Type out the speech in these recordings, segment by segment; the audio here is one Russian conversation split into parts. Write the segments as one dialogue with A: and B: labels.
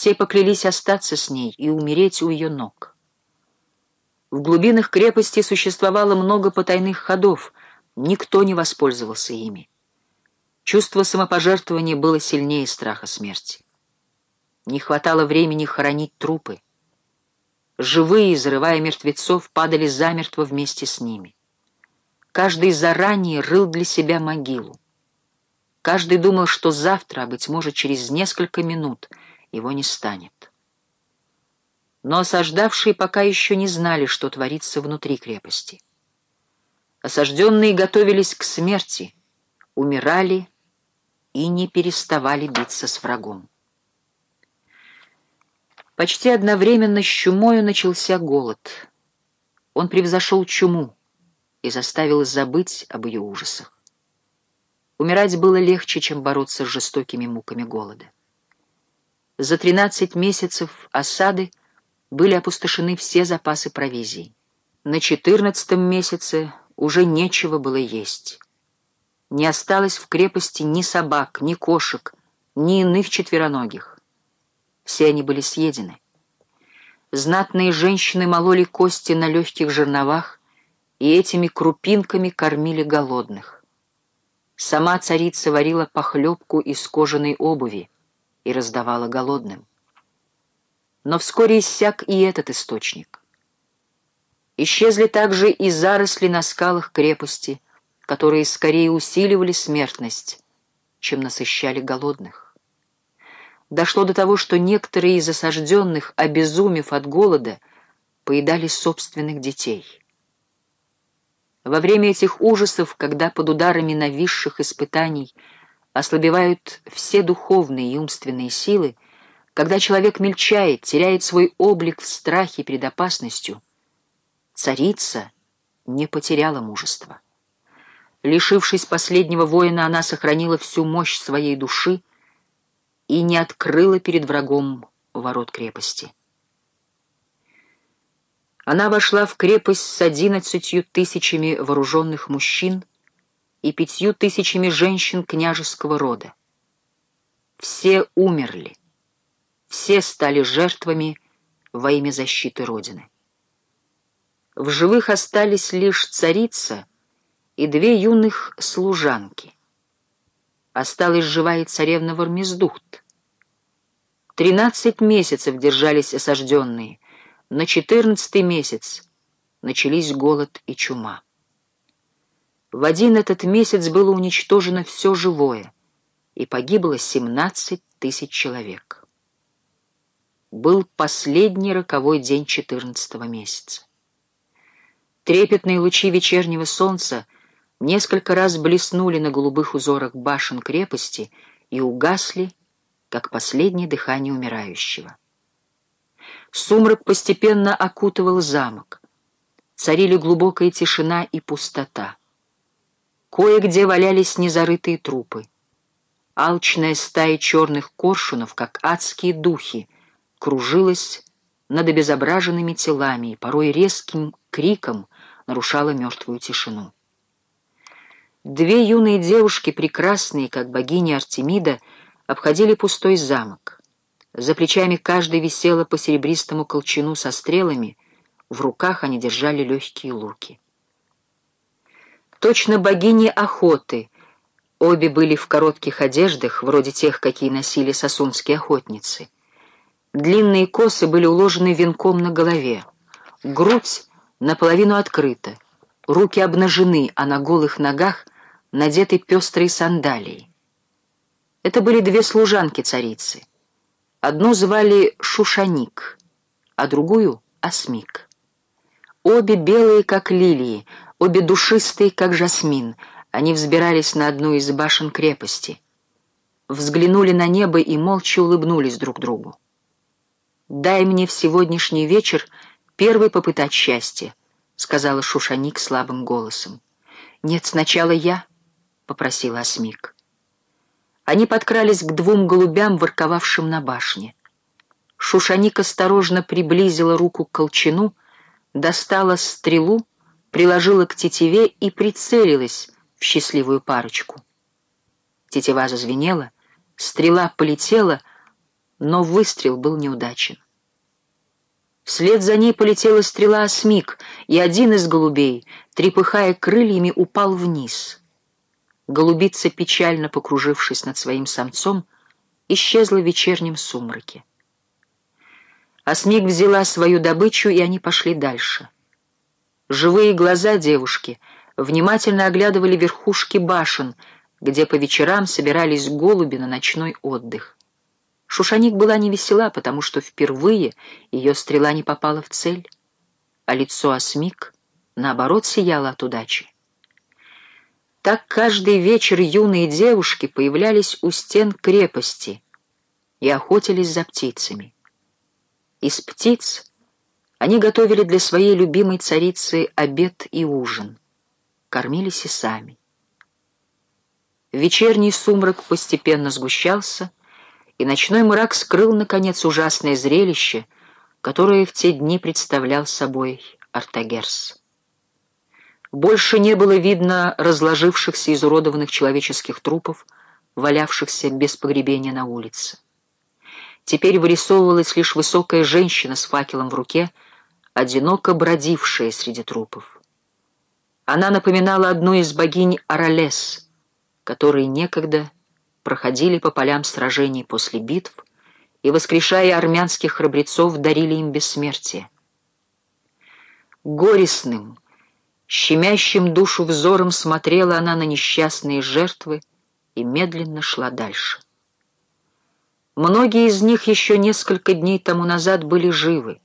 A: Все поклялись остаться с ней и умереть у ее ног. В глубинах крепости существовало много потайных ходов, никто не воспользовался ими. Чувство самопожертвования было сильнее страха смерти. Не хватало времени хоронить трупы. Живые, зарывая мертвецов, падали замертво вместе с ними. Каждый заранее рыл для себя могилу. Каждый думал, что завтра, а, быть может, через несколько минут его не станет. Но осаждавшие пока еще не знали, что творится внутри крепости. Осажденные готовились к смерти, умирали и не переставали биться с врагом. Почти одновременно с чумою начался голод. Он превзошел чуму и заставил забыть об ее ужасах. Умирать было легче, чем бороться с жестокими муками голода. За тринадцать месяцев осады были опустошены все запасы провизии. На четырнадцатом месяце уже нечего было есть. Не осталось в крепости ни собак, ни кошек, ни иных четвероногих. Все они были съедены. Знатные женщины мололи кости на легких жерновах и этими крупинками кормили голодных. Сама царица варила похлебку из кожаной обуви и раздавала голодным. Но вскоре иссяк и этот источник. Исчезли также и заросли на скалах крепости, которые скорее усиливали смертность, чем насыщали голодных. Дошло до того, что некоторые из осажденных, обезумев от голода, поедали собственных детей. Во время этих ужасов, когда под ударами нависших испытаний ослабевают все духовные и умственные силы, когда человек мельчает, теряет свой облик в страхе перед опасностью, царица не потеряла мужества. Лишившись последнего воина, она сохранила всю мощь своей души и не открыла перед врагом ворот крепости. Она вошла в крепость с одиннадцатью тысячами вооруженных мужчин и пятью тысячами женщин княжеского рода. Все умерли, все стали жертвами во имя защиты Родины. В живых остались лишь царица и две юных служанки. Осталась живая царевна Вармездухт. Тринадцать месяцев держались осажденные — на четырнадцатый месяц начались голод и чума. В один этот месяц было уничтожено все живое, и погибло семнадцать тысяч человек. Был последний роковой день четырнадцатого месяца. Трепетные лучи вечернего солнца несколько раз блеснули на голубых узорах башен крепости и угасли, как последнее дыхание умирающего. Сумрак постепенно окутывал замок. Царили глубокая тишина и пустота. Кое-где валялись незарытые трупы. Алчная стая черных коршунов, как адские духи, кружилась над обезображенными телами и порой резким криком нарушала мертвую тишину. Две юные девушки, прекрасные, как богиня Артемида, обходили пустой замок. За плечами каждой висела по серебристому колчану со стрелами, в руках они держали легкие луки. Точно богини охоты, обе были в коротких одеждах, вроде тех, какие носили сосунские охотницы. Длинные косы были уложены венком на голове, грудь наполовину открыта, руки обнажены, а на голых ногах надеты пестрые сандалии. Это были две служанки царицы. Одну звали Шушаник, а другую — Осмик. Обе белые, как лилии, обе душистые, как жасмин. Они взбирались на одну из башен крепости. Взглянули на небо и молча улыбнулись друг другу. «Дай мне в сегодняшний вечер первый попытать счастье», — сказала Шушаник слабым голосом. «Нет, сначала я», — попросила Осмик. Они подкрались к двум голубям, ворковавшим на башне. Шушаник осторожно приблизила руку к колчану, достала стрелу, приложила к тетиве и прицелилась в счастливую парочку. Тетива зазвенела, стрела полетела, но выстрел был неудачен. Вслед за ней полетела стрела осмик, и один из голубей, трепыхая крыльями, упал вниз. Голубица, печально покружившись над своим самцом, исчезла в вечернем сумраке. Осмик взяла свою добычу, и они пошли дальше. Живые глаза девушки внимательно оглядывали верхушки башен, где по вечерам собирались голуби на ночной отдых. Шушаник была невесела, потому что впервые ее стрела не попала в цель, а лицо Осмик, наоборот, сияло от удачи. Так каждый вечер юные девушки появлялись у стен крепости и охотились за птицами. Из птиц они готовили для своей любимой царицы обед и ужин, кормились и сами. Вечерний сумрак постепенно сгущался, и ночной мрак скрыл, наконец, ужасное зрелище, которое в те дни представлял собой Артагерс. Больше не было видно разложившихся изуродованных человеческих трупов, валявшихся без погребения на улице. Теперь вырисовывалась лишь высокая женщина с факелом в руке, одиноко бродившая среди трупов. Она напоминала одну из богинь Аралес, которые некогда проходили по полям сражений после битв и, воскрешая армянских храбрецов, дарили им бессмертие. Горестным, щемящим душу взором смотрела она на несчастные жертвы и медленно шла дальше. Многие из них еще несколько дней тому назад были живы,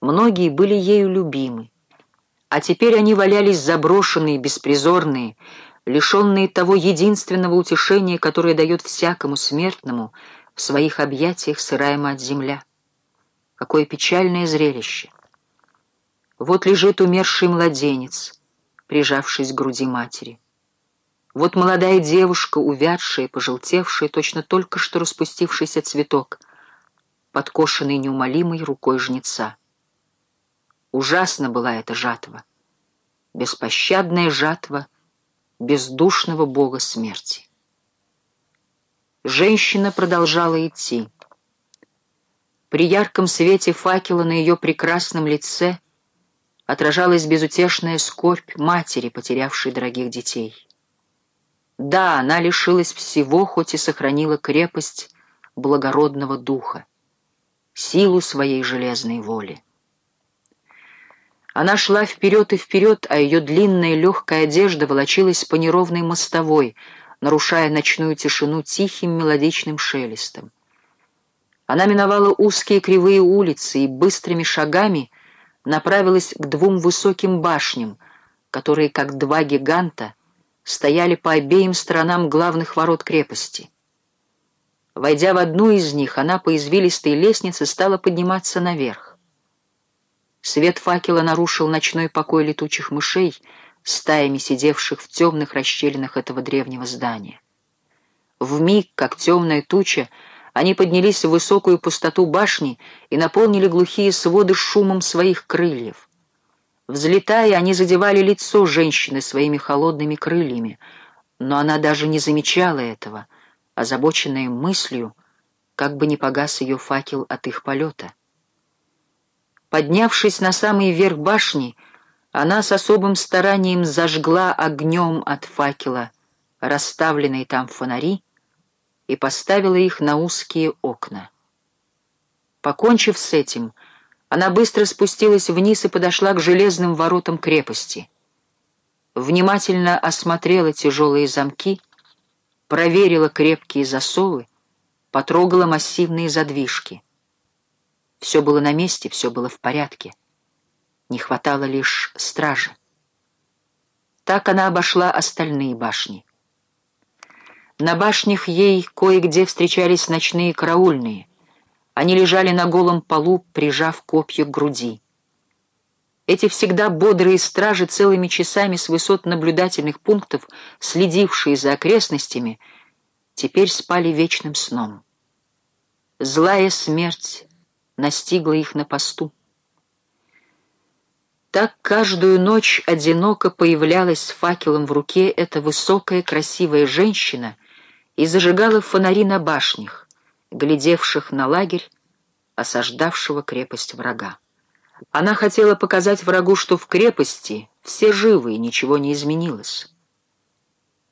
A: многие были ею любимы, а теперь они валялись заброшенные, беспризорные, лишенные того единственного утешения, которое дает всякому смертному в своих объятиях сырая мать земля. Какое печальное зрелище! Вот лежит умерший младенец, прижавшись к груди матери. Вот молодая девушка, увядшая, пожелтевшая, точно только что распустившийся цветок, подкошенный неумолимой рукой жнеца. Ужасна была эта жатва, беспощадная жатва — бездушного бога смерти. Женщина продолжала идти. При ярком свете факела на ее прекрасном лице отражалась безутешная скорбь матери, потерявшей дорогих детей. Да, она лишилась всего, хоть и сохранила крепость благородного духа, силу своей железной воли. Она шла вперед и вперед, а ее длинная легкая одежда волочилась по неровной мостовой, нарушая ночную тишину тихим мелодичным шелестом. Она миновала узкие кривые улицы и быстрыми шагами направилась к двум высоким башням, которые, как два гиганта, стояли по обеим сторонам главных ворот крепости. Войдя в одну из них, она по извилистой лестнице стала подниматься наверх. Свет факела нарушил ночной покой летучих мышей, стаями сидевших в темных расщелинах этого древнего здания. В миг, как темная туча, они поднялись в высокую пустоту башни и наполнили глухие своды шумом своих крыльев. Взлетая, они задевали лицо женщины своими холодными крыльями, но она даже не замечала этого, озабоченная мыслью, как бы не погас ее факел от их полета. Поднявшись на самый верх башни, она с особым старанием зажгла огнем от факела расставленные там фонари и поставила их на узкие окна. Покончив с этим, она быстро спустилась вниз и подошла к железным воротам крепости. Внимательно осмотрела тяжелые замки, проверила крепкие засовы, потрогала массивные задвижки — все было на месте, все было в порядке. Не хватало лишь стражи. Так она обошла остальные башни. На башнях ей кое-где встречались ночные караульные. Они лежали на голом полу, прижав копья к груди. Эти всегда бодрые стражи целыми часами с высот наблюдательных пунктов, следившие за окрестностями, теперь спали вечным сном. Злая смерть настигла их на посту. Так каждую ночь одиноко появлялась с факелом в руке эта высокая красивая женщина и зажигала фонари на башнях, глядевших на лагерь, осаждавшего крепость врага. Она хотела показать врагу, что в крепости все живы и ничего не изменилось.